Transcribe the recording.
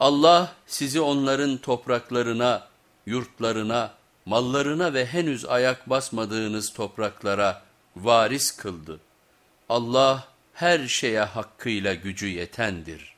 Allah sizi onların topraklarına, yurtlarına, mallarına ve henüz ayak basmadığınız topraklara varis kıldı. Allah her şeye hakkıyla gücü yetendir.''